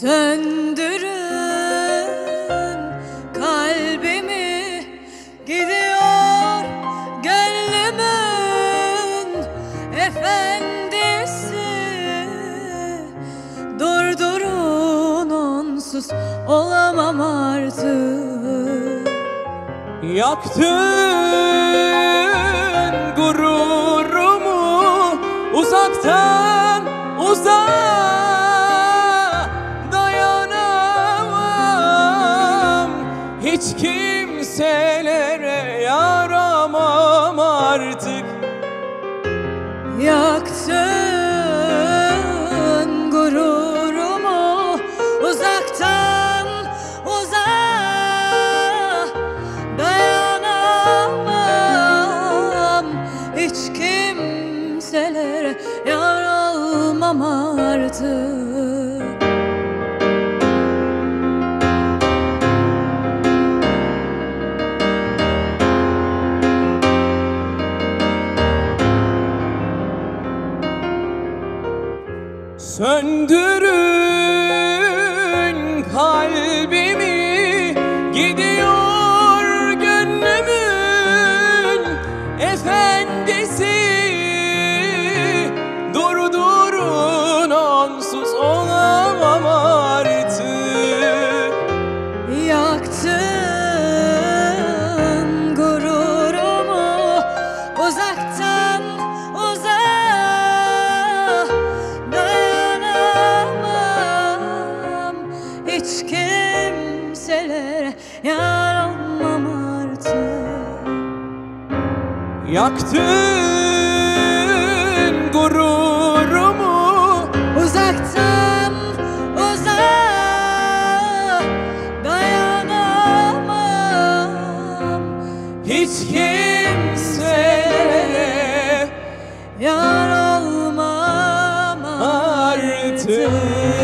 Söndürün. Kalbimi gidiyor gönlümün efendisi. Durdurun onsuz olamam artık. Yaktın gururumu uzaktan kimselere yaramam artık. Yaktın gururumu uzaktan uzağa dayanamam Hiç kimselere yar olmam artık Söndürün kalbimi gidiyor gönlümün efendisi. Durdurun onsuz olamam artık. Yaktın gururumu uzaktan yar olmam artık. Yaktın gururumu. Uzaktan uzağa dayanamam. Hiç kimselere Yar olmam artık